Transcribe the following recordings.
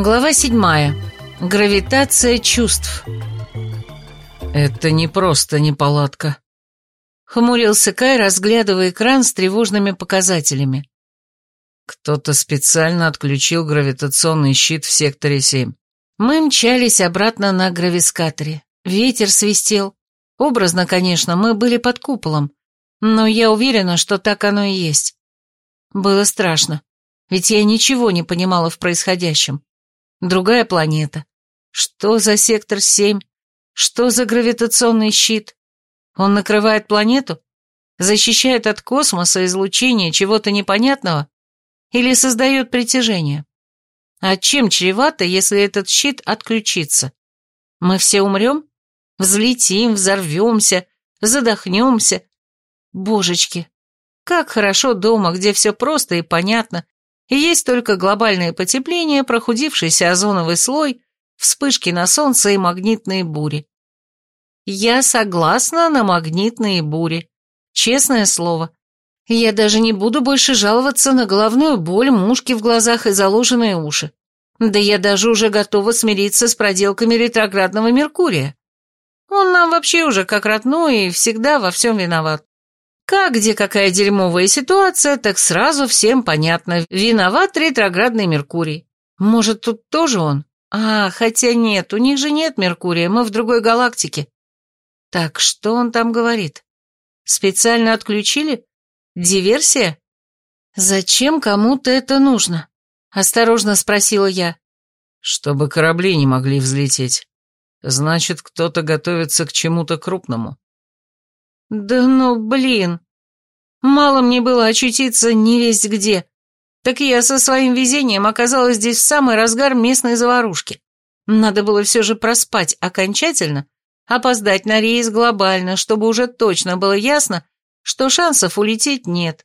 Глава седьмая. Гравитация чувств. «Это не просто неполадка», — хмурился Кай, разглядывая экран с тревожными показателями. Кто-то специально отключил гравитационный щит в секторе 7. Мы мчались обратно на гравискаторе. Ветер свистел. Образно, конечно, мы были под куполом, но я уверена, что так оно и есть. Было страшно, ведь я ничего не понимала в происходящем. Другая планета. Что за сектор 7? Что за гравитационный щит? Он накрывает планету? Защищает от космоса излучения чего-то непонятного? Или создает притяжение? А чем чревато, если этот щит отключится? Мы все умрем? Взлетим, взорвемся, задохнемся? Божечки, как хорошо дома, где все просто и понятно, и есть только глобальное потепление, прохудившийся озоновый слой, вспышки на солнце и магнитные бури. Я согласна на магнитные бури. Честное слово. Я даже не буду больше жаловаться на головную боль, мушки в глазах и заложенные уши. Да я даже уже готова смириться с проделками ретроградного Меркурия. Он нам вообще уже как родной и всегда во всем виноват. Как где какая дерьмовая ситуация, так сразу всем понятно. Виноват ретроградный Меркурий. Может, тут тоже он? А, хотя нет, у них же нет Меркурия, мы в другой галактике. Так, что он там говорит? Специально отключили? Диверсия? Зачем кому-то это нужно? Осторожно спросила я. Чтобы корабли не могли взлететь. Значит, кто-то готовится к чему-то крупному. Да ну, блин. Мало мне было очутиться не весть где. Так я со своим везением оказалась здесь в самый разгар местной заварушки. Надо было все же проспать окончательно, опоздать на рейс глобально, чтобы уже точно было ясно, что шансов улететь нет.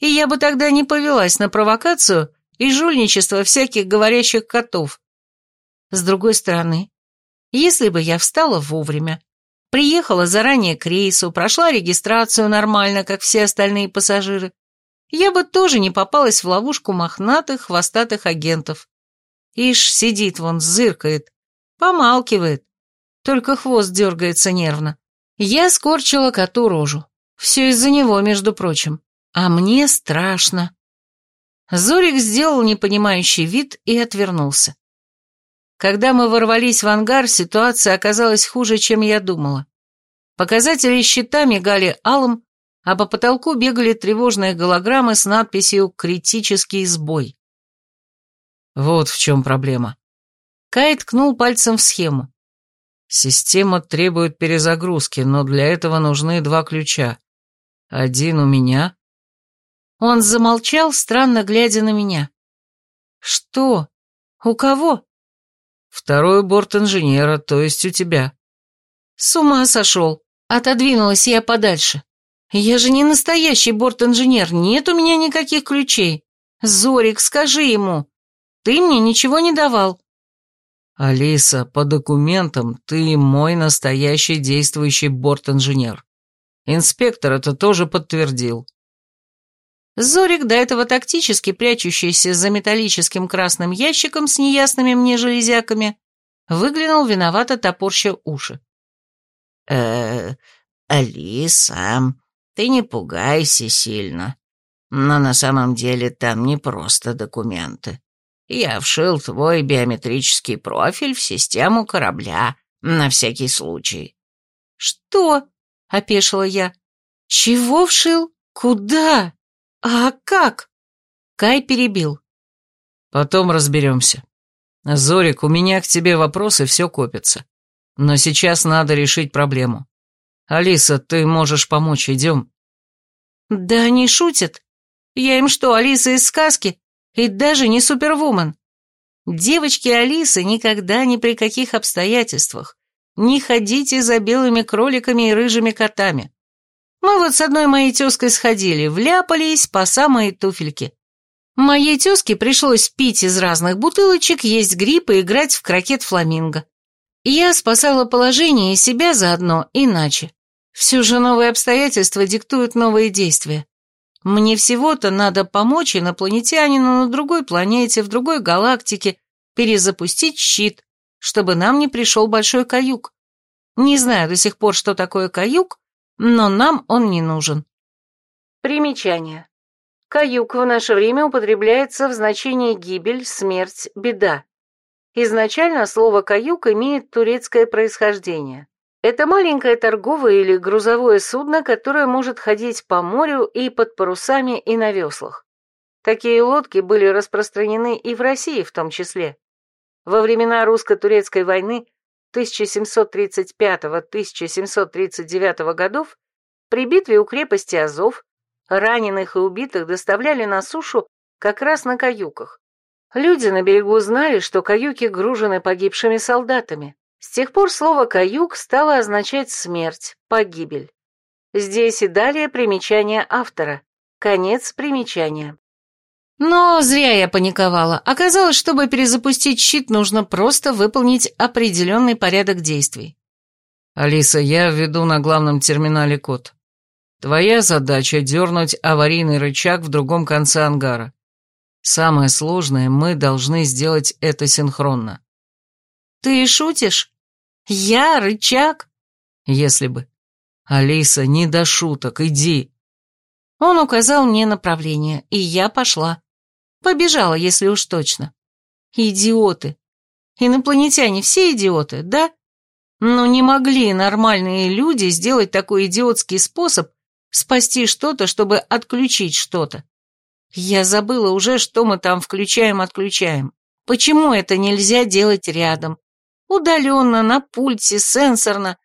И я бы тогда не повелась на провокацию и жульничество всяких говорящих котов. С другой стороны, если бы я встала вовремя, Приехала заранее к рейсу, прошла регистрацию нормально, как все остальные пассажиры. Я бы тоже не попалась в ловушку мохнатых, хвостатых агентов. Ишь, сидит вон, зыркает, помалкивает. Только хвост дергается нервно. Я скорчила коту рожу. Все из-за него, между прочим. А мне страшно. Зорик сделал непонимающий вид и отвернулся. Когда мы ворвались в ангар, ситуация оказалась хуже, чем я думала. Показатели щита мигали алым, а по потолку бегали тревожные голограммы с надписью «Критический сбой». Вот в чем проблема. Кай ткнул пальцем в схему. Система требует перезагрузки, но для этого нужны два ключа. Один у меня. Он замолчал, странно глядя на меня. Что? У кого? Второй борт инженера, то есть у тебя. С ума сошел. Отодвинулась я подальше. Я же не настоящий борт-инженер, нет у меня никаких ключей. Зорик, скажи ему. Ты мне ничего не давал. Алиса, по документам ты мой настоящий действующий борт-инженер. Инспектор это тоже подтвердил. Зорик, до этого тактически прячущийся за металлическим красным ящиком с неясными мне железяками, выглянул виновато топорща уши. э Алиса, ты не пугайся сильно. Но на самом деле там не просто документы. Я вшил твой биометрический профиль в систему корабля, на всякий случай». «Что?» — опешила я. «Чего вшил? Куда?» «А как?» Кай перебил. «Потом разберемся. Зорик, у меня к тебе вопросы, все копится. Но сейчас надо решить проблему. Алиса, ты можешь помочь, идем». «Да они шутят. Я им что, Алиса из сказки? И даже не супервумен. Девочки Алисы никогда ни при каких обстоятельствах не ходите за белыми кроликами и рыжими котами. Мы вот с одной моей тезкой сходили, вляпались по самые туфельки. Моей тезке пришлось пить из разных бутылочек, есть гриб и играть в крокет фламинго. Я спасала положение и себя заодно иначе. Все же новые обстоятельства диктуют новые действия. Мне всего-то надо помочь инопланетянину на другой планете, в другой галактике, перезапустить щит, чтобы нам не пришел большой каюк. Не знаю до сих пор, что такое каюк, но нам он не нужен. Примечание. Каюк в наше время употребляется в значении гибель, смерть, беда. Изначально слово «каюк» имеет турецкое происхождение. Это маленькое торговое или грузовое судно, которое может ходить по морю и под парусами и на веслах. Такие лодки были распространены и в России в том числе. Во времена русско-турецкой войны 1735-1739 годов при битве у крепости Азов раненых и убитых доставляли на сушу как раз на каюках. Люди на берегу знали, что каюки гружены погибшими солдатами. С тех пор слово «каюк» стало означать смерть, погибель. Здесь и далее примечание автора. Конец примечания. Но зря я паниковала. Оказалось, чтобы перезапустить щит, нужно просто выполнить определенный порядок действий. «Алиса, я введу на главном терминале код. Твоя задача — дернуть аварийный рычаг в другом конце ангара. Самое сложное, мы должны сделать это синхронно». «Ты шутишь? Я рычаг?» «Если бы. Алиса, не до шуток, иди». Он указал мне направление, и я пошла. Побежала, если уж точно. Идиоты. Инопланетяне все идиоты, да? Но не могли нормальные люди сделать такой идиотский способ спасти что-то, чтобы отключить что-то. Я забыла уже, что мы там включаем-отключаем. Почему это нельзя делать рядом? Удаленно, на пульте, сенсорно.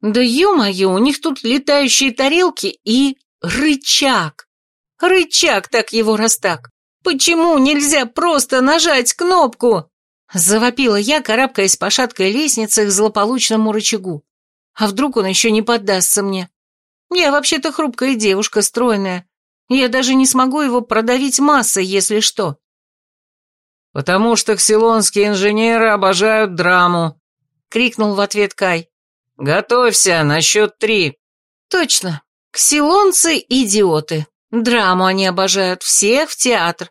Да ё-моё, у них тут летающие тарелки и рычаг. Рычаг так его раз так. «Почему нельзя просто нажать кнопку?» Завопила я, карабкаясь по шаткой лестнице к злополучному рычагу. А вдруг он еще не поддастся мне? Я вообще-то хрупкая девушка, стройная. Я даже не смогу его продавить массой, если что. «Потому что ксилонские инженеры обожают драму», — крикнул в ответ Кай. «Готовься, на счет три». «Точно. Ксилонцы — идиоты. Драму они обожают, всех в театр.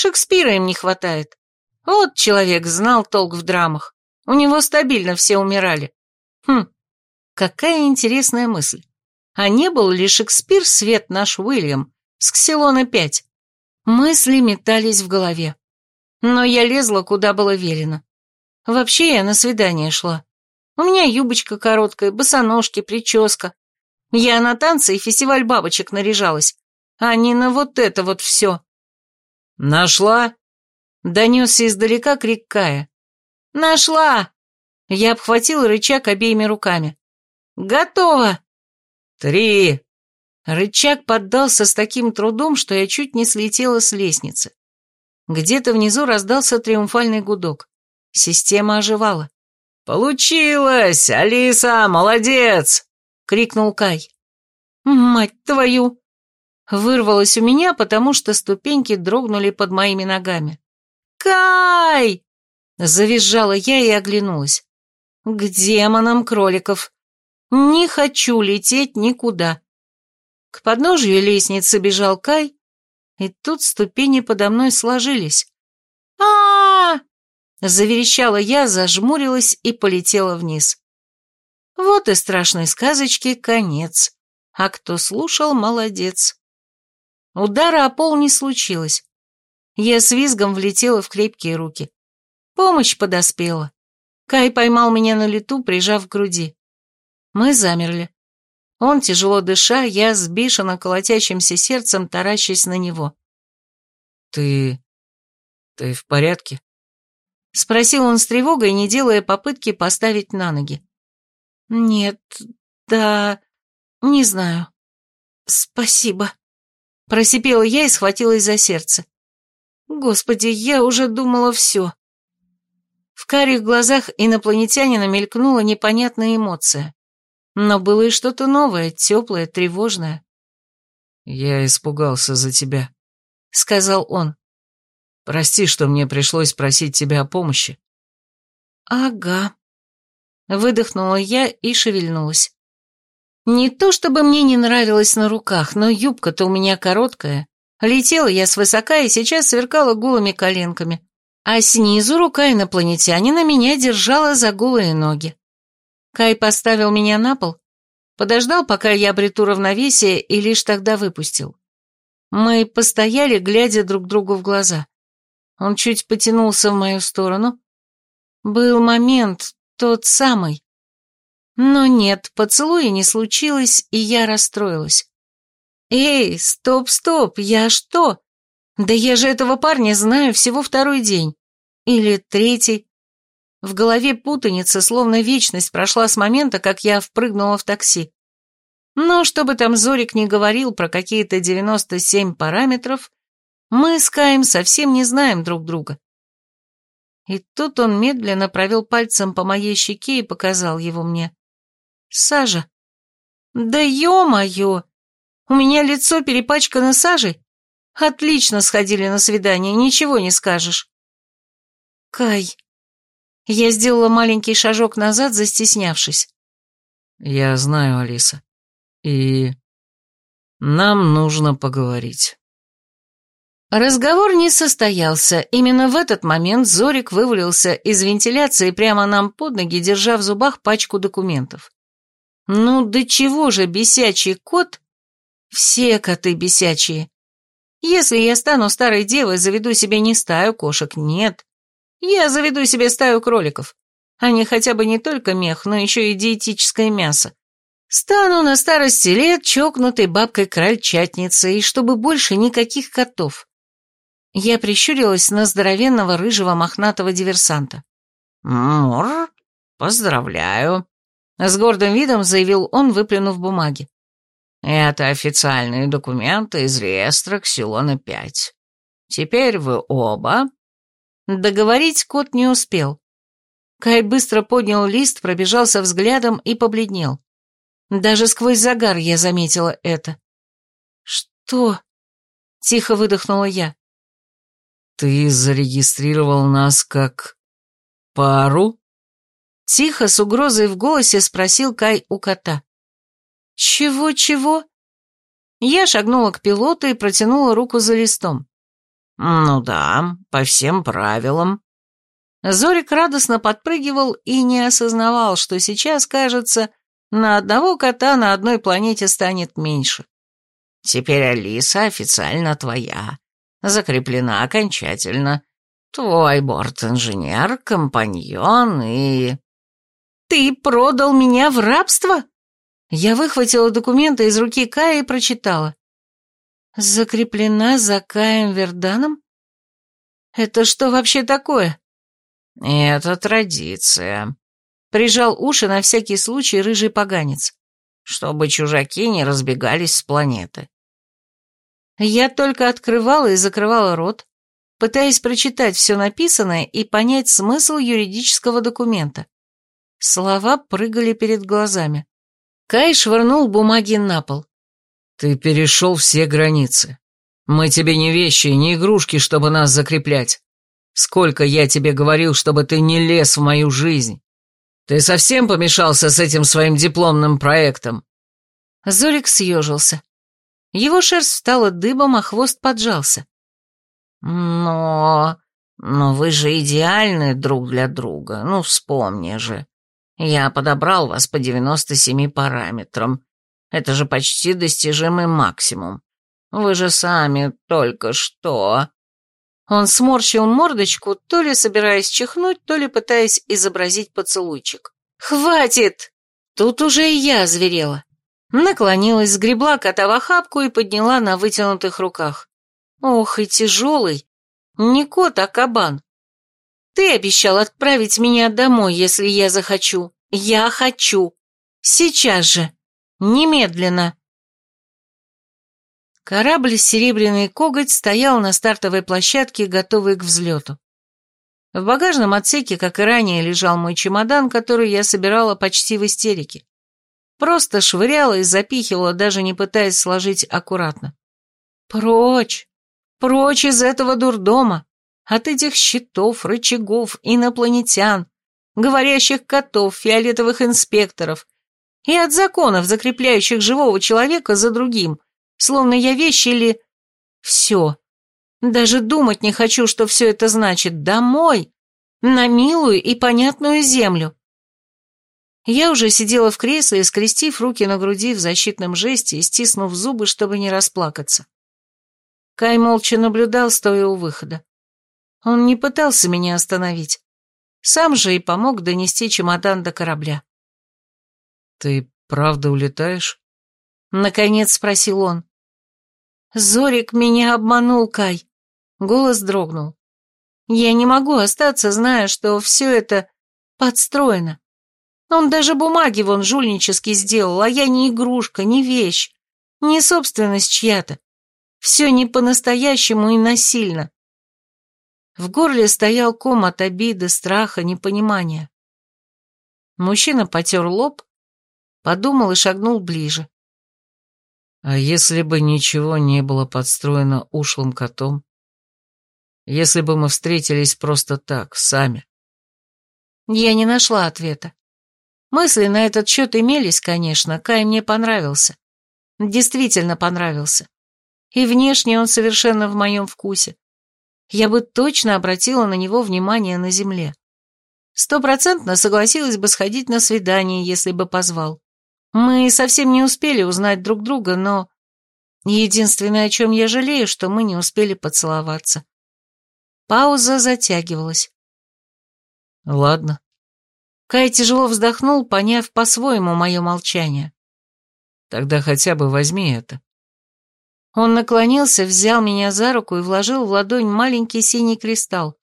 Шекспира им не хватает. Вот человек знал толк в драмах. У него стабильно все умирали. Хм, какая интересная мысль. А не был ли Шекспир свет наш Уильям с Ксилона-5? Мысли метались в голове. Но я лезла, куда было велено. Вообще я на свидание шла. У меня юбочка короткая, босоножки, прическа. Я на танцы и фестиваль бабочек наряжалась а не на вот это вот все. «Нашла?» — донесся издалека крик Кая. «Нашла!» Я обхватила рычаг обеими руками. «Готово!» «Три!» Рычаг поддался с таким трудом, что я чуть не слетела с лестницы. Где-то внизу раздался триумфальный гудок. Система оживала. «Получилось! Алиса, молодец!» — крикнул Кай. «Мать твою!» Вырвалось у меня, потому что ступеньки дрогнули под моими ногами. «Кай!» — завизжала я и оглянулась. «К демонам кроликов! Не хочу лететь никуда!» К подножию лестницы бежал Кай, и тут ступени подо мной сложились. а, -а, -а Заверещала я, зажмурилась и полетела вниз. Вот и страшной сказочки конец. А кто слушал, молодец. Удара о пол не случилось. Я с визгом влетела в крепкие руки. Помощь подоспела. Кай поймал меня на лету, прижав к груди. Мы замерли. Он, тяжело дыша, я с бешено колотящимся сердцем таращась на него. «Ты... ты в порядке?» Спросил он с тревогой, не делая попытки поставить на ноги. «Нет, да... не знаю. Спасибо». Просипела я и схватилась за сердце. Господи, я уже думала все. В карих глазах инопланетянина мелькнула непонятная эмоция. Но было и что-то новое, теплое, тревожное. «Я испугался за тебя», — сказал он. «Прости, что мне пришлось просить тебя о помощи». «Ага». Выдохнула я и шевельнулась. Не то чтобы мне не нравилось на руках, но юбка-то у меня короткая. Летела я свысока и сейчас сверкала голыми коленками. а снизу рука инопланетянина меня держала за голые ноги. Кай поставил меня на пол, подождал, пока я обрету равновесие, и лишь тогда выпустил. Мы постояли, глядя друг другу в глаза. Он чуть потянулся в мою сторону. Был момент, тот самый. Но нет, поцелуя не случилось, и я расстроилась. «Эй, стоп, стоп, я что? Да я же этого парня знаю всего второй день. Или третий. В голове путаница, словно вечность прошла с момента, как я впрыгнула в такси. Но чтобы там Зорик не говорил про какие-то 97 параметров, мы с Каем совсем не знаем друг друга. И тут он медленно провел пальцем по моей щеке и показал его мне. Сажа. Да ё-моё! У меня лицо перепачкано сажей. Отлично сходили на свидание, ничего не скажешь. Кай. Я сделала маленький шажок назад, застеснявшись. Я знаю, Алиса. И нам нужно поговорить. Разговор не состоялся. Именно в этот момент Зорик вывалился из вентиляции прямо нам под ноги, держа в зубах пачку документов. Ну, до чего же бесячий кот? Все коты бесячие. Если я стану старой девой, заведу себе не стаю кошек, нет. Я заведу себе стаю кроликов. Они хотя бы не только мех, но еще и диетическое мясо. Стану на старости лет чокнутой бабкой-крольчатницей, чтобы больше никаких котов. Я прищурилась на здоровенного рыжего мохнатого диверсанта. «Мур, поздравляю», — с гордым видом заявил он, выплюнув бумаги. «Это официальные документы из реестра Ксилона-5. Теперь вы оба...» Договорить кот не успел. Кай быстро поднял лист, пробежался взглядом и побледнел. Даже сквозь загар я заметила это. «Что?» — тихо выдохнула я. «Ты зарегистрировал нас как... пару?» Тихо, с угрозой в голосе спросил Кай у кота. «Чего-чего?» Я шагнула к пилоту и протянула руку за листом. «Ну да, по всем правилам». Зорик радостно подпрыгивал и не осознавал, что сейчас, кажется, на одного кота на одной планете станет меньше. «Теперь Алиса официально твоя закреплена окончательно. Твой борт-инженер, компаньон и...» «Ты продал меня в рабство?» Я выхватила документы из руки Кая и прочитала. «Закреплена за Каем Верданом? Это что вообще такое?» «Это традиция», — прижал уши на всякий случай рыжий поганец. «Чтобы чужаки не разбегались с планеты. Я только открывала и закрывала рот, пытаясь прочитать все написанное и понять смысл юридического документа. Слова прыгали перед глазами. Кай швырнул бумаги на пол. «Ты перешел все границы. Мы тебе не вещи, не игрушки, чтобы нас закреплять. Сколько я тебе говорил, чтобы ты не лез в мою жизнь. Ты совсем помешался с этим своим дипломным проектом?» Зорик съежился. Его шерсть стала дыбом, а хвост поджался. «Но... но вы же идеальны друг для друга, ну вспомни же. Я подобрал вас по 97 параметрам. Это же почти достижимый максимум. Вы же сами только что...» Он сморщил мордочку, то ли собираясь чихнуть, то ли пытаясь изобразить поцелуйчик. «Хватит!» Тут уже и я зверела. Наклонилась, сгребла кота в охапку и подняла на вытянутых руках. Ох, и тяжелый. Не кот, а кабан. Ты обещал отправить меня домой, если я захочу. Я хочу. Сейчас же. Немедленно. Корабль «Серебряный коготь» стоял на стартовой площадке, готовый к взлету. В багажном отсеке, как и ранее, лежал мой чемодан, который я собирала почти в истерике. Просто швыряла и запихивала, даже не пытаясь сложить аккуратно. Прочь! Прочь из этого дурдома! От этих щитов, рычагов, инопланетян, говорящих котов, фиолетовых инспекторов и от законов, закрепляющих живого человека за другим, словно я вещь или... Все. Даже думать не хочу, что все это значит. Домой! На милую и понятную землю. Я уже сидела в кресле, скрестив руки на груди в защитном жесте и стиснув зубы, чтобы не расплакаться. Кай молча наблюдал, стоя у выхода. Он не пытался меня остановить. Сам же и помог донести чемодан до корабля. «Ты правда улетаешь?» Наконец спросил он. «Зорик меня обманул, Кай». Голос дрогнул. «Я не могу остаться, зная, что все это подстроено. Он даже бумаги вон жульнически сделал, а я не игрушка, не вещь, не собственность чья-то. Все не по-настоящему и насильно». В горле стоял ком от обиды, страха, непонимания. Мужчина потер лоб, подумал и шагнул ближе. А если бы ничего не было подстроено ушлым котом? Если бы мы встретились просто так, сами? Я не нашла ответа. Мысли на этот счет имелись, конечно, Кай мне понравился. Действительно понравился. И внешне он совершенно в моем вкусе. Я бы точно обратила на него внимание на земле. Стопроцентно согласилась бы сходить на свидание, если бы позвал. Мы совсем не успели узнать друг друга, но... Единственное, о чем я жалею, что мы не успели поцеловаться. Пауза затягивалась. Ладно. Кай тяжело вздохнул, поняв по-своему мое молчание. Тогда хотя бы возьми это. Он наклонился, взял меня за руку и вложил в ладонь маленький синий кристалл.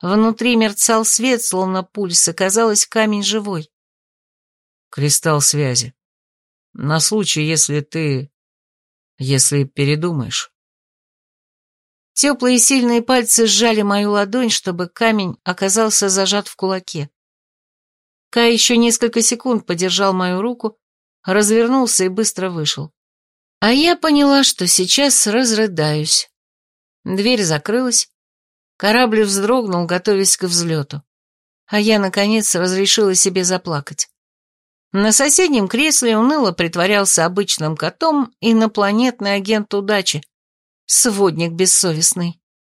Внутри мерцал свет, словно пульс, и казалось, камень живой. Кристалл связи. На случай, если ты... если передумаешь. Теплые сильные пальцы сжали мою ладонь, чтобы камень оказался зажат в кулаке. Кай еще несколько секунд подержал мою руку, развернулся и быстро вышел. А я поняла, что сейчас разрыдаюсь. Дверь закрылась, корабль вздрогнул, готовясь к взлету. А я, наконец, разрешила себе заплакать. На соседнем кресле уныло притворялся обычным котом инопланетный агент удачи, сводник бессовестный.